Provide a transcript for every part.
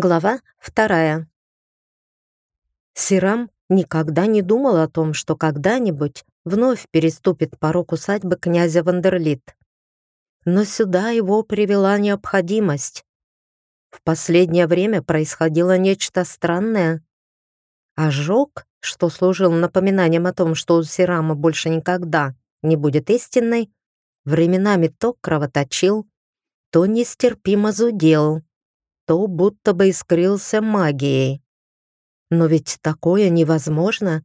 Глава вторая. Сирам никогда не думал о том, что когда-нибудь вновь переступит порог усадьбы князя Вандерлит. Но сюда его привела необходимость. В последнее время происходило нечто странное. Ожог, что служил напоминанием о том, что у Сирама больше никогда не будет истинной, временами то кровоточил, то нестерпимо зудел то будто бы искрился магией. Но ведь такое невозможно.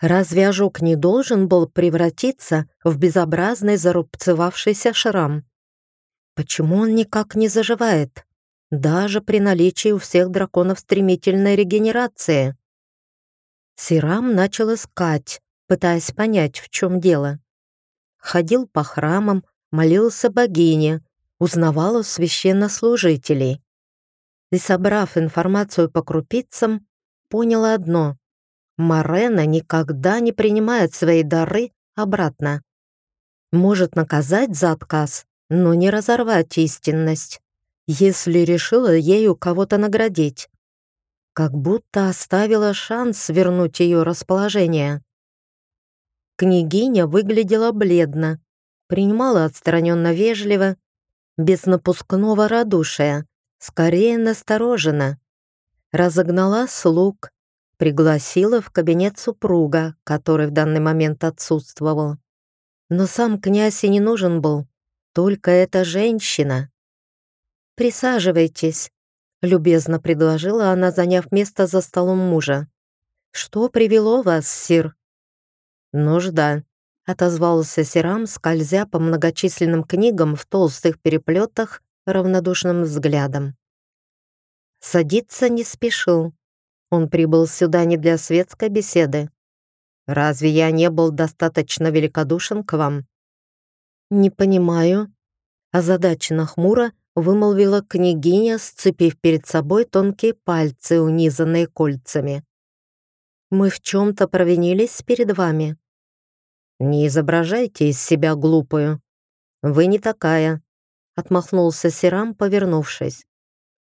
Разве ожог не должен был превратиться в безобразный зарубцевавшийся шрам? Почему он никак не заживает? Даже при наличии у всех драконов стремительной регенерации. Сирам начал искать, пытаясь понять, в чем дело. Ходил по храмам, молился богине, узнавал у священнослужителей и, собрав информацию по крупицам, поняла одно — Марена никогда не принимает свои дары обратно. Может наказать за отказ, но не разорвать истинность, если решила ею кого-то наградить. Как будто оставила шанс вернуть ее расположение. Княгиня выглядела бледно, принимала отстраненно вежливо, без напускного радушия скорее насторожена. Разогнала слуг, пригласила в кабинет супруга, который в данный момент отсутствовал. Но сам князь и не нужен был, только эта женщина. «Присаживайтесь», — любезно предложила она, заняв место за столом мужа. «Что привело вас, сир?» «Нужда», — отозвался Сирам, скользя по многочисленным книгам в толстых переплетах равнодушным взглядом. Садиться не спешил. Он прибыл сюда не для светской беседы. Разве я не был достаточно великодушен к вам? Не понимаю. Озадаченно хмуро вымолвила княгиня, сцепив перед собой тонкие пальцы, унизанные кольцами. Мы в чем-то провинились перед вами. Не изображайте из себя глупую. Вы не такая, Отмахнулся Сирам, повернувшись.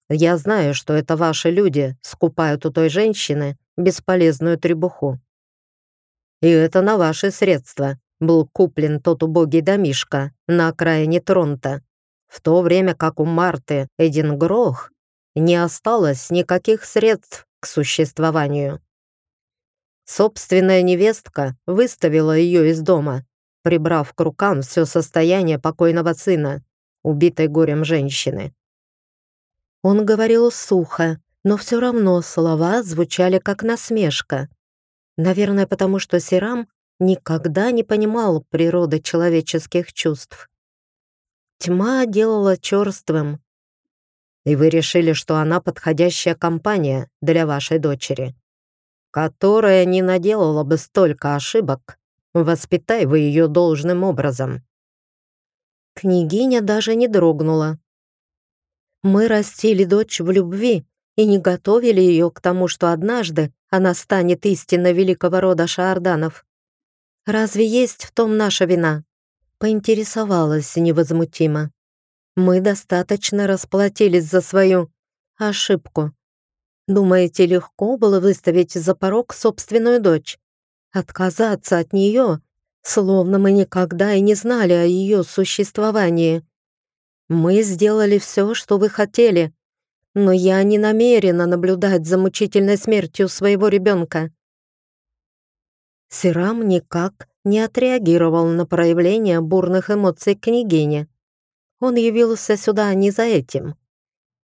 «Я знаю, что это ваши люди скупают у той женщины бесполезную требуху. И это на ваши средства был куплен тот убогий домишка на окраине Тронта, в то время как у Марты Эдингрох не осталось никаких средств к существованию. Собственная невестка выставила ее из дома, прибрав к рукам все состояние покойного сына убитой горем женщины. Он говорил сухо, но все равно слова звучали как насмешка. Наверное, потому что Сирам никогда не понимал природы человеческих чувств. Тьма делала черствым. И вы решили, что она подходящая компания для вашей дочери, которая не наделала бы столько ошибок, воспитай вы ее должным образом. Княгиня даже не дрогнула. Мы растили дочь в любви и не готовили ее к тому, что однажды она станет истинно великого рода Шаарданов. Разве есть в том наша вина? Поинтересовалась невозмутимо. Мы достаточно расплатились за свою ошибку. Думаете, легко было выставить за порог собственную дочь? Отказаться от нее словно мы никогда и не знали о ее существовании. Мы сделали все, что вы хотели, но я не намерена наблюдать за мучительной смертью своего ребенка. Сирам никак не отреагировал на проявление бурных эмоций княгини. Он явился сюда не за этим.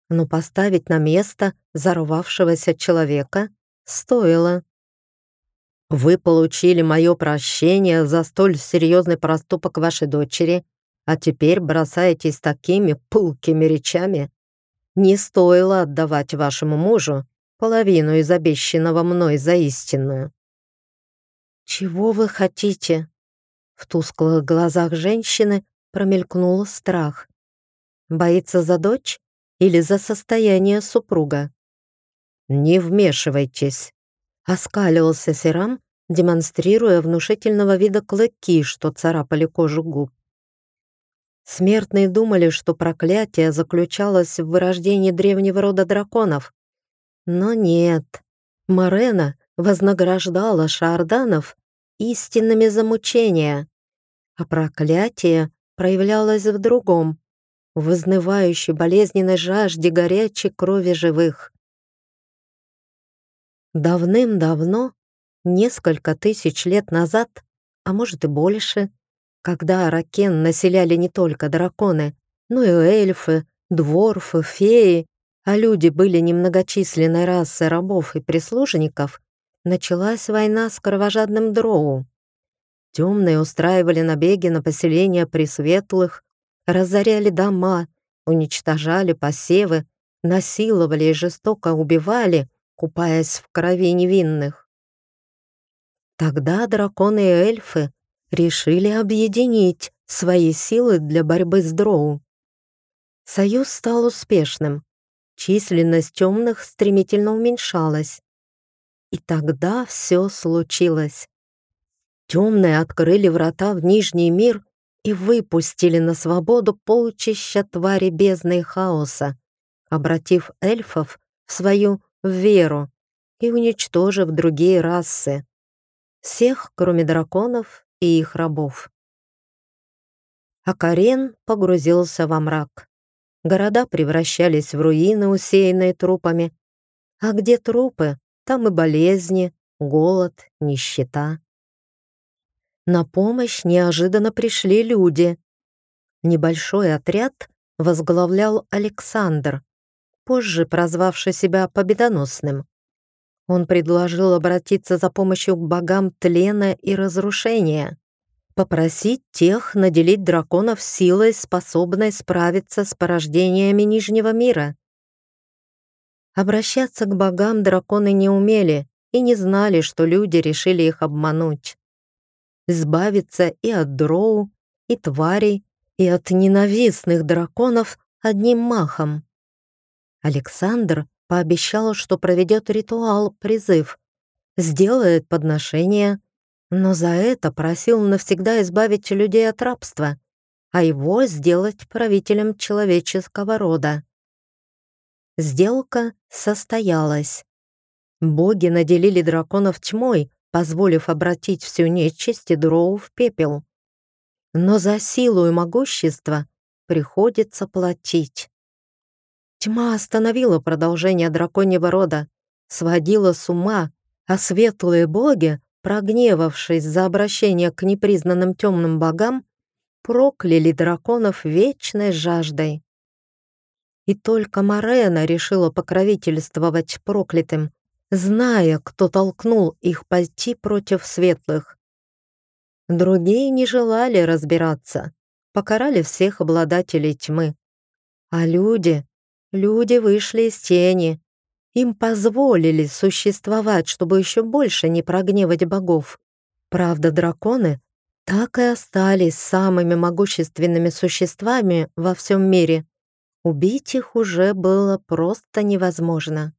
Но поставить на место взорвавшегося человека стоило. Вы получили мое прощение за столь серьезный проступок вашей дочери, а теперь бросаетесь такими пылкими речами. Не стоило отдавать вашему мужу половину из обещанного мной за истинную. «Чего вы хотите?» В тусклых глазах женщины промелькнул страх. Боится за дочь или за состояние супруга? «Не вмешивайтесь», Оскалился Сирам, демонстрируя внушительного вида клыки, что царапали кожу губ. Смертные думали, что проклятие заключалось в вырождении древнего рода драконов. Но нет. Марена вознаграждала шарданов истинными замучения, а проклятие проявлялось в другом, в изнывающей болезненной жажде горячей крови живых. Давным-давно, несколько тысяч лет назад, а может и больше, когда Аракен населяли не только драконы, но и эльфы, дворфы, феи, а люди были немногочисленной расой рабов и прислужников, началась война с кровожадным дроу. Темные устраивали набеги на поселения пресветлых, разоряли дома, уничтожали посевы, насиловали и жестоко убивали, купаясь в крови невинных. Тогда драконы и эльфы решили объединить свои силы для борьбы с дроу. Союз стал успешным. Численность темных стремительно уменьшалась. И тогда все случилось. Темные открыли врата в Нижний мир и выпустили на свободу полчища твари бездны и хаоса, обратив эльфов в свою веру и уничтожив другие расы. Всех, кроме драконов и их рабов. А Карен погрузился во мрак. Города превращались в руины, усеянные трупами. А где трупы, там и болезни, голод, нищета. На помощь неожиданно пришли люди. Небольшой отряд возглавлял Александр, позже прозвавший себя победоносным. Он предложил обратиться за помощью к богам тлена и разрушения, попросить тех наделить драконов силой, способной справиться с порождениями Нижнего мира. Обращаться к богам драконы не умели и не знали, что люди решили их обмануть. Избавиться и от дроу, и тварей, и от ненавистных драконов одним махом. Александр пообещал, что проведет ритуал-призыв, сделает подношение, но за это просил навсегда избавить людей от рабства, а его сделать правителем человеческого рода. Сделка состоялась. Боги наделили драконов тьмой, позволив обратить всю нечисть и дроу в пепел. Но за силу и могущество приходится платить. Тьма остановила продолжение драконьего рода, сводила с ума, а светлые боги, прогневавшись за обращение к непризнанным темным богам, прокляли драконов вечной жаждой. И только Марена решила покровительствовать проклятым, зная, кто толкнул их пойти против светлых. Другие не желали разбираться, покарали всех обладателей тьмы. А люди Люди вышли из тени. Им позволили существовать, чтобы еще больше не прогневать богов. Правда, драконы так и остались самыми могущественными существами во всем мире. Убить их уже было просто невозможно.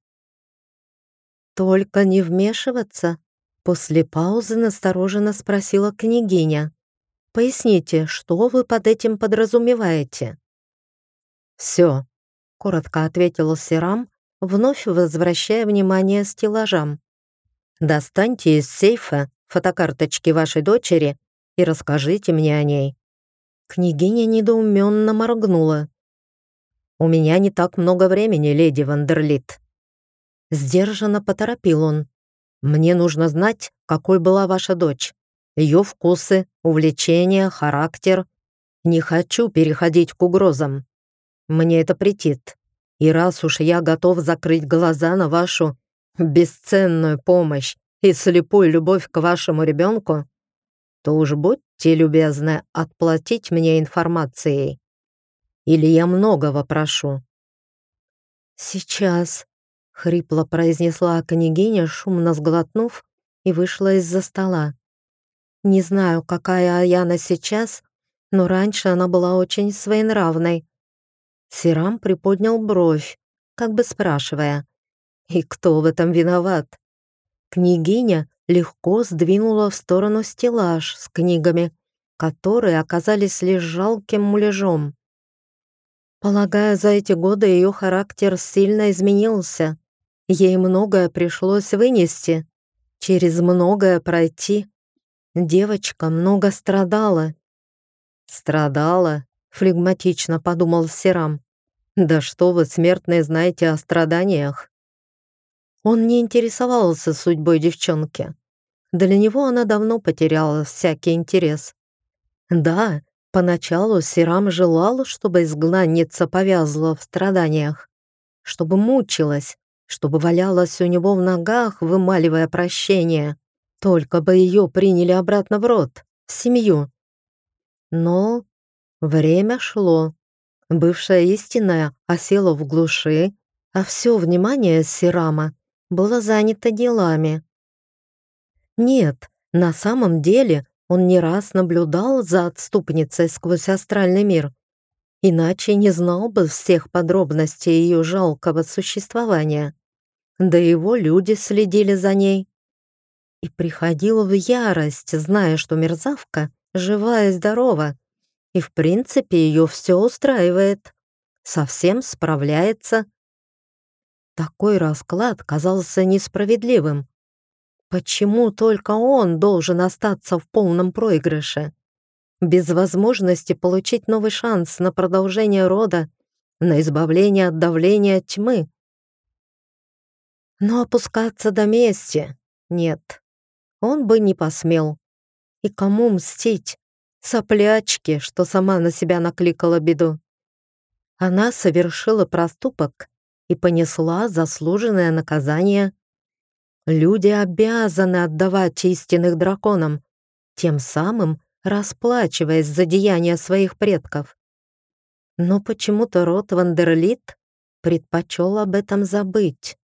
«Только не вмешиваться?» После паузы настороженно спросила княгиня. «Поясните, что вы под этим подразумеваете?» «Все», — коротко ответил Сирам, вновь возвращая внимание стеллажам. «Достаньте из сейфа фотокарточки вашей дочери и расскажите мне о ней». Княгиня недоуменно моргнула. «У меня не так много времени, леди Вандерлит». Сдержанно поторопил он. «Мне нужно знать, какой была ваша дочь, ее вкусы, увлечения, характер. Не хочу переходить к угрозам. Мне это претит. И раз уж я готов закрыть глаза на вашу бесценную помощь и слепую любовь к вашему ребенку, то уж будьте любезны отплатить мне информацией. Или я многого прошу». «Сейчас», — хрипло произнесла княгиня, шумно сглотнув, и вышла из-за стола. «Не знаю, какая Аяна сейчас, но раньше она была очень своенравной. Сирам приподнял бровь, как бы спрашивая, «И кто в этом виноват?» Княгиня легко сдвинула в сторону стеллаж с книгами которые оказались лишь жалким муляжом. Полагаю, за эти годы ее характер сильно изменился. Ей многое пришлось вынести, через многое пройти. Девочка много страдала. «Страдала?» — флегматично подумал Серам. «Да что вы, смертные, знаете о страданиях?» Он не интересовался судьбой девчонки. Для него она давно потеряла всякий интерес. Да, поначалу Сирам желал, чтобы изгнанница повязла в страданиях, чтобы мучилась, чтобы валялась у него в ногах, вымаливая прощение. Только бы ее приняли обратно в рот, в семью. Но время шло. Бывшая истинная осела в глуши, а все внимание Сирама было занято делами. Нет, на самом деле он не раз наблюдал за отступницей сквозь астральный мир, иначе не знал бы всех подробностей ее жалкого существования. Да его люди следили за ней. И приходил в ярость, зная, что мерзавка жива и здорова, и в принципе ее все устраивает, совсем справляется. Такой расклад казался несправедливым. Почему только он должен остаться в полном проигрыше? Без возможности получить новый шанс на продолжение рода, на избавление от давления тьмы. Но опускаться до мести нет. Он бы не посмел. И кому мстить? Соплячки, что сама на себя накликала беду. Она совершила проступок и понесла заслуженное наказание Люди обязаны отдавать истинных драконам, тем самым расплачиваясь за деяния своих предков. Но почему-то род Вандерлит предпочел об этом забыть.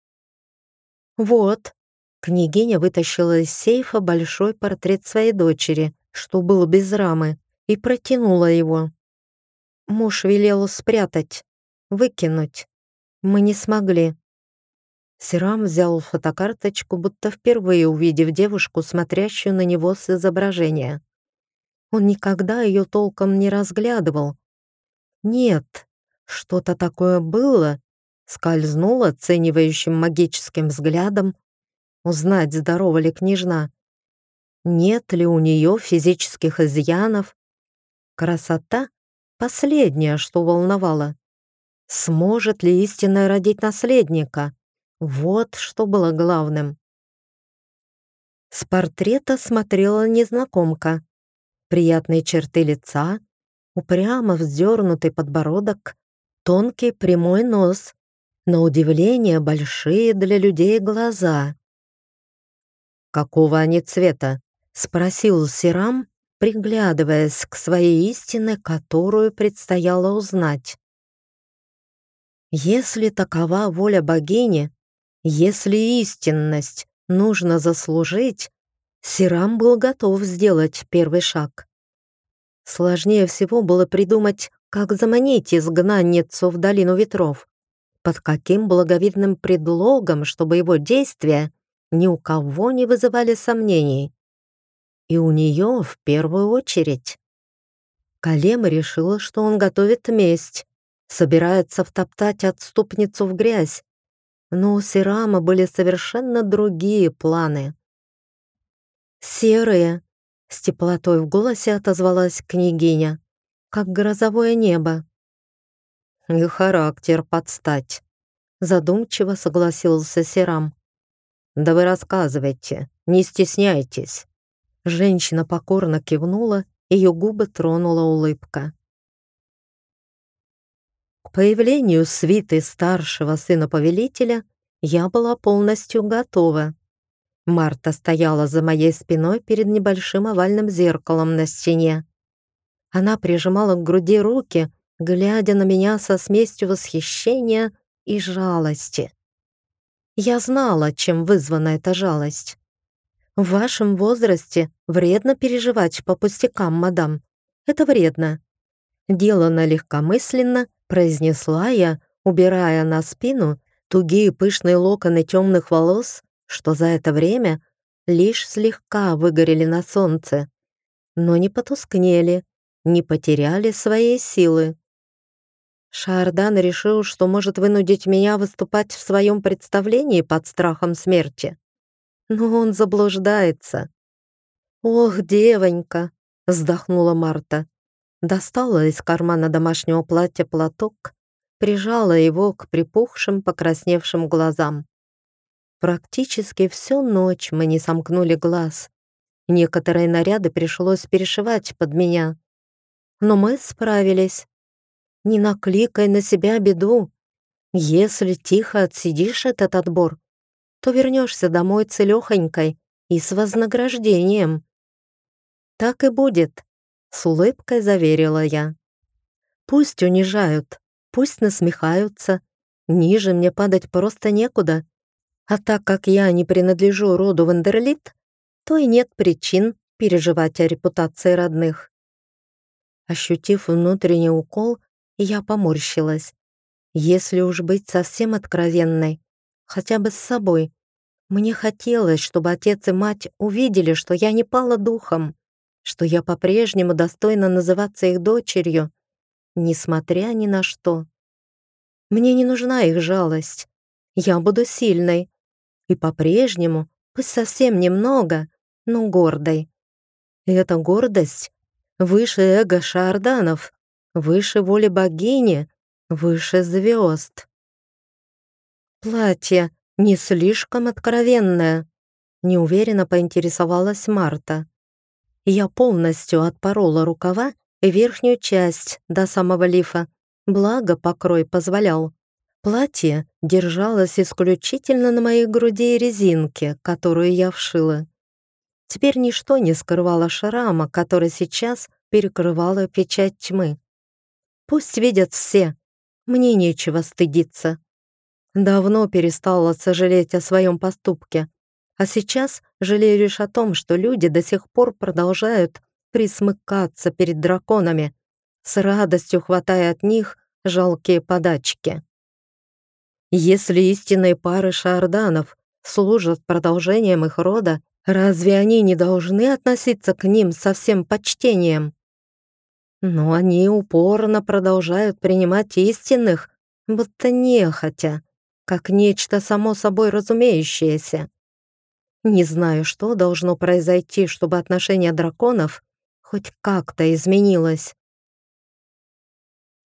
Вот, княгиня вытащила из сейфа большой портрет своей дочери, что был без рамы, и протянула его. Муж велел спрятать, выкинуть. Мы не смогли. Сирам взял фотокарточку, будто впервые увидев девушку, смотрящую на него с изображения. Он никогда ее толком не разглядывал. Нет, что-то такое было, скользнул оценивающим магическим взглядом, узнать, здорова ли княжна. Нет ли у нее физических изъянов? Красота — последнее, что волновало. Сможет ли истинная родить наследника? Вот что было главным. С портрета смотрела незнакомка. Приятные черты лица, упрямо вздернутый подбородок, тонкий прямой нос, на удивление большие для людей глаза. «Какого они цвета?» — спросил Сирам, приглядываясь к своей истине, которую предстояло узнать. Если такова воля богини, если истинность нужно заслужить, Сирам был готов сделать первый шаг. Сложнее всего было придумать, как заманить изгнанницу в долину ветров, под каким благовидным предлогом, чтобы его действия ни у кого не вызывали сомнений. И у нее в первую очередь. Калема решила, что он готовит месть, собирается втоптать отступницу в грязь, но у Сирама были совершенно другие планы. «Серые», — с теплотой в голосе отозвалась княгиня, «как грозовое небо». «И характер подстать», — задумчиво согласился Сирам. «Да вы рассказывайте, не стесняйтесь». Женщина покорно кивнула, ее губы тронула улыбка. К появлению свиты старшего сына повелителя я была полностью готова. Марта стояла за моей спиной перед небольшим овальным зеркалом на стене. Она прижимала к груди руки, глядя на меня со смесью восхищения и жалости. Я знала, чем вызвана эта жалость. В вашем возрасте вредно переживать по пустякам, мадам. Это вредно. Делано легкомысленно, произнесла я, убирая на спину тугие пышные локоны темных волос, что за это время лишь слегка выгорели на солнце. но не потускнели, не потеряли своей силы. Шардан решил, что может вынудить меня выступать в своем представлении под страхом смерти. Но он заблуждается. «Ох, девонька!» — вздохнула Марта. Достала из кармана домашнего платья платок, прижала его к припухшим, покрасневшим глазам. Практически всю ночь мы не сомкнули глаз. Некоторые наряды пришлось перешивать под меня. Но мы справились. Не накликай на себя беду. Если тихо отсидишь этот отбор, то вернешься домой целехонькой и с вознаграждением. Так и будет, с улыбкой заверила я. Пусть унижают, пусть насмехаются, ниже мне падать просто некуда. А так как я не принадлежу роду Вандерлит, то и нет причин переживать о репутации родных. Ощутив внутренний укол, я поморщилась. Если уж быть совсем откровенной, хотя бы с собой, мне хотелось, чтобы отец и мать увидели, что я не пала духом, что я по-прежнему достойна называться их дочерью, несмотря ни на что. Мне не нужна их жалость. Я буду сильной. И по-прежнему, пусть совсем немного, но гордой. И эта гордость выше эго шарданов, выше воли богини, выше звезд. Платье не слишком откровенное, неуверенно поинтересовалась Марта. Я полностью отпорола рукава и верхнюю часть до самого лифа, благо покрой позволял. Платье держалось исключительно на моей груди и резинке, которую я вшила. Теперь ничто не скрывало шрама, который сейчас перекрывала печать тьмы. Пусть видят все, мне нечего стыдиться. Давно перестала сожалеть о своем поступке, а сейчас жалею лишь о том, что люди до сих пор продолжают присмыкаться перед драконами, с радостью хватая от них жалкие подачки. Если истинные пары шарданов служат продолжением их рода, Разве они не должны относиться к ним со всем почтением? Но они упорно продолжают принимать истинных, будто нехотя, как нечто само собой разумеющееся. Не знаю, что должно произойти, чтобы отношение драконов хоть как-то изменилось.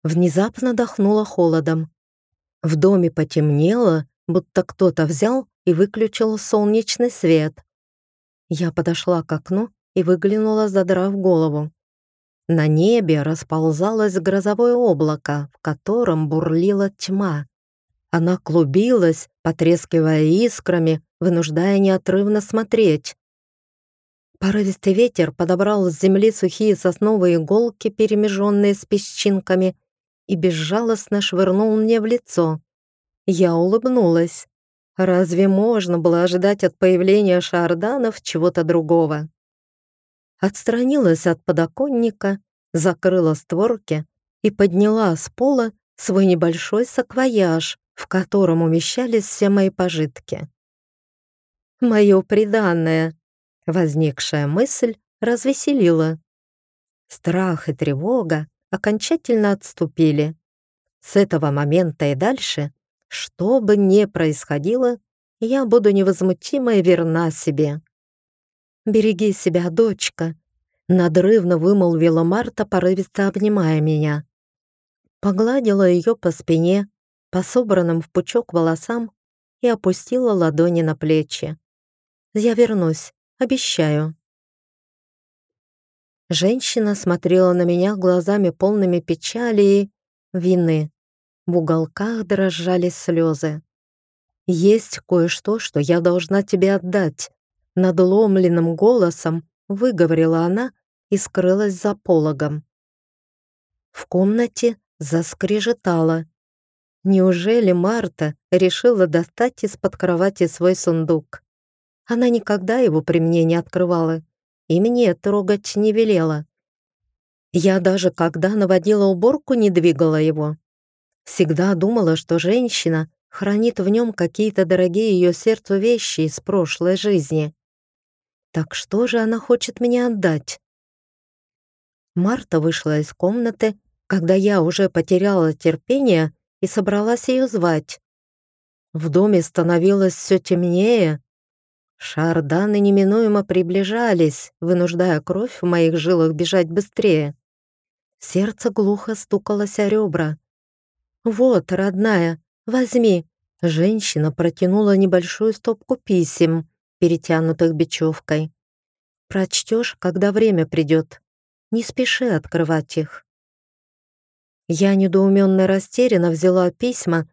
Внезапно дохнуло холодом. В доме потемнело, будто кто-то взял и выключил солнечный свет. Я подошла к окну и выглянула, задрав голову. На небе расползалось грозовое облако, в котором бурлила тьма. Она клубилась, потрескивая искрами, вынуждая неотрывно смотреть. Порывистый ветер подобрал с земли сухие сосновые иголки, перемеженные с песчинками, и безжалостно швырнул мне в лицо. Я улыбнулась. Разве можно было ожидать от появления шарданов чего-то другого? Отстранилась от подоконника, закрыла створки и подняла с пола свой небольшой саквояж, в котором умещались все мои пожитки. Мое приданное, возникшая мысль развеселила. Страх и тревога окончательно отступили. С этого момента и дальше что бы ни происходило, я буду невозмутимо и верна себе. «Береги себя, дочка», — надрывно вымолвила Марта, порывисто обнимая меня. Погладила ее по спине, по собранным в пучок волосам и опустила ладони на плечи. «Я вернусь, обещаю». Женщина смотрела на меня глазами полными печали и вины. В уголках дрожали слезы. «Есть кое-что, что я должна тебе отдать», надломленным голосом выговорила она и скрылась за пологом. В комнате заскрежетала. Неужели Марта решила достать из-под кровати свой сундук? Она никогда его при мне не открывала и мне трогать не велела. Я даже когда наводила уборку, не двигала его. Всегда думала, что женщина хранит в нем какие-то дорогие ее сердцу вещи из прошлой жизни. Так что же она хочет мне отдать? Марта вышла из комнаты, когда я уже потеряла терпение и собралась ее звать. В доме становилось все темнее. Шарданы неминуемо приближались, вынуждая кровь в моих жилах бежать быстрее. Сердце глухо стукалось о ребра. «Вот, родная, возьми!» Женщина протянула небольшую стопку писем, перетянутых бечевкой. «Прочтешь, когда время придет. Не спеши открывать их». Я недоуменно растерянно взяла письма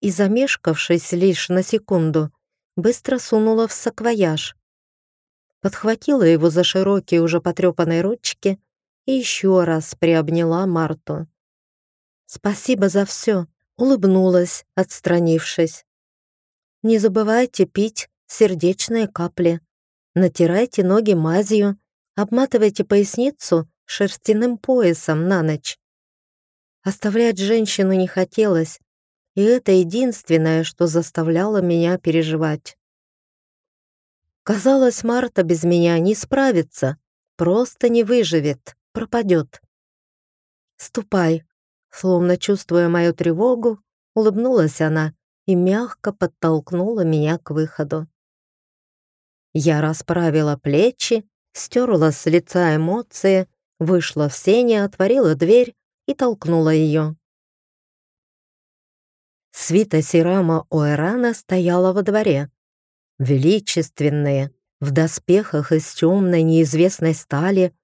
и, замешкавшись лишь на секунду, быстро сунула в саквояж. Подхватила его за широкие уже потрепанные ручки и еще раз приобняла Марту. «Спасибо за все», — улыбнулась, отстранившись. «Не забывайте пить сердечные капли. Натирайте ноги мазью, обматывайте поясницу шерстяным поясом на ночь. Оставлять женщину не хотелось, и это единственное, что заставляло меня переживать. Казалось, Марта без меня не справится, просто не выживет пропадет. «Ступай», словно чувствуя мою тревогу, улыбнулась она и мягко подтолкнула меня к выходу. Я расправила плечи, стерла с лица эмоции, вышла в сене, отворила дверь и толкнула ее. Свита Сирама Оэрана стояла во дворе. Величественные, в доспехах из темной неизвестной стали,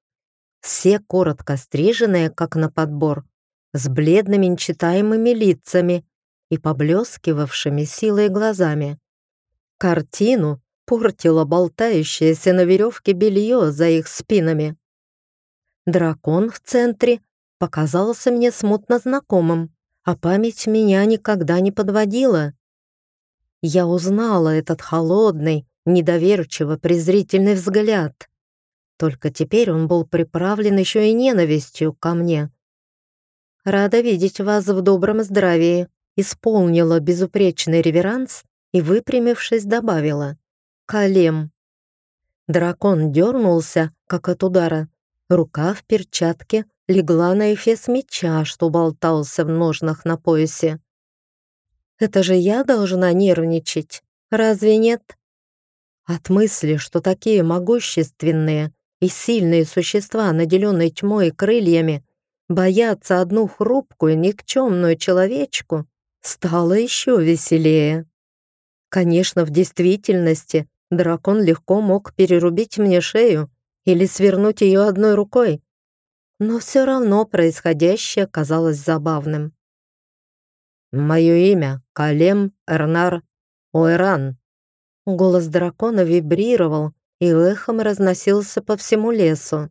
все коротко стриженные, как на подбор, с бледными нечитаемыми лицами и поблескивавшими силой глазами. Картину портило болтающееся на веревке белье за их спинами. Дракон в центре показался мне смутно знакомым, а память меня никогда не подводила. Я узнала этот холодный, недоверчиво презрительный взгляд. Только теперь он был приправлен еще и ненавистью ко мне. «Рада видеть вас в добром здравии», исполнила безупречный реверанс и, выпрямившись, добавила «Калем». Дракон дернулся, как от удара. Рука в перчатке легла на эфес меча, что болтался в ножнах на поясе. «Это же я должна нервничать, разве нет?» От мысли, что такие могущественные и сильные существа, наделенные тьмой и крыльями, боятся одну хрупкую, никчемную человечку, стало еще веселее. Конечно, в действительности дракон легко мог перерубить мне шею или свернуть ее одной рукой, но все равно происходящее казалось забавным. «Мое имя — Калем Эрнар Ойран». Голос дракона вибрировал, и эхом разносился по всему лесу.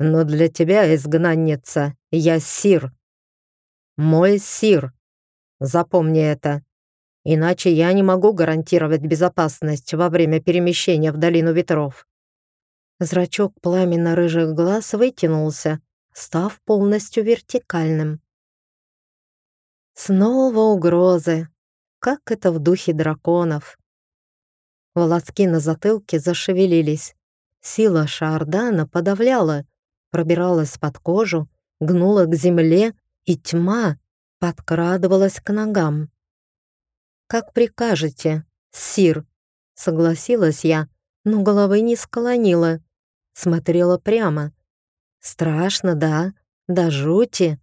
«Но для тебя, изгнанница, я Сир. Мой Сир. Запомни это. Иначе я не могу гарантировать безопасность во время перемещения в Долину Ветров». Зрачок пламенно-рыжих глаз вытянулся, став полностью вертикальным. Снова угрозы. Как это в духе драконов. Волоски на затылке зашевелились. Сила Шардана подавляла, пробиралась под кожу, гнула к земле, и тьма подкрадывалась к ногам. «Как прикажете, сир», — согласилась я, но головы не склонила, смотрела прямо. Страшно, да, да жути.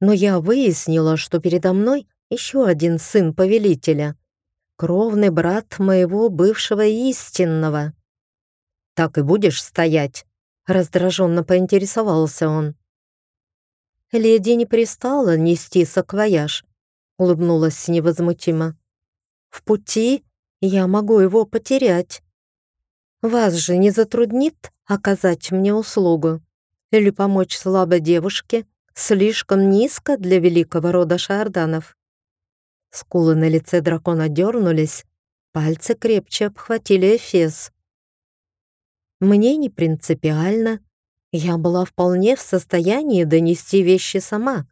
Но я выяснила, что передо мной еще один сын повелителя — кровный брат моего бывшего истинного. «Так и будешь стоять?» — раздраженно поинтересовался он. «Леди не пристала нести саквояж», — улыбнулась невозмутимо. «В пути я могу его потерять. Вас же не затруднит оказать мне услугу или помочь слабой девушке слишком низко для великого рода шарданов?» Скулы на лице дракона дернулись, пальцы крепче обхватили Эфес. Мне не принципиально. Я была вполне в состоянии донести вещи сама.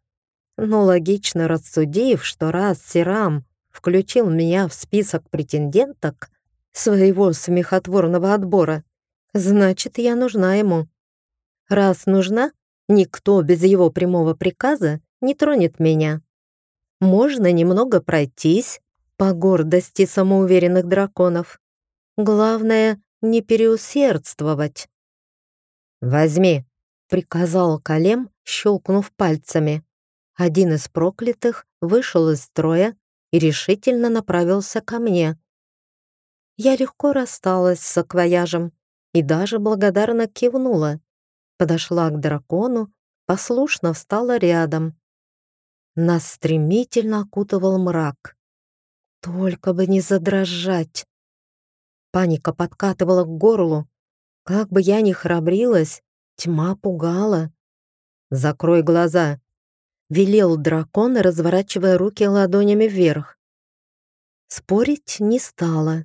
Но логично рассудив, что раз Сирам включил меня в список претенденток своего смехотворного отбора, значит, я нужна ему. Раз нужна, Никто без его прямого приказа не тронет меня. Можно немного пройтись по гордости самоуверенных драконов. Главное, не переусердствовать. «Возьми», — приказал Калем, щелкнув пальцами. Один из проклятых вышел из строя и решительно направился ко мне. Я легко рассталась с саквояжем и даже благодарно кивнула. Подошла к дракону, послушно встала рядом. Нас стремительно окутывал мрак. Только бы не задрожать. Паника подкатывала к горлу. Как бы я ни храбрилась, тьма пугала. «Закрой глаза», — велел дракон, разворачивая руки ладонями вверх. Спорить не стала.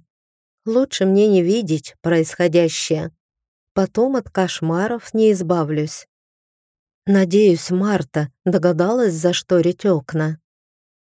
Лучше мне не видеть происходящее. Потом от кошмаров не избавлюсь. Надеюсь, Марта догадалась зашторить окна.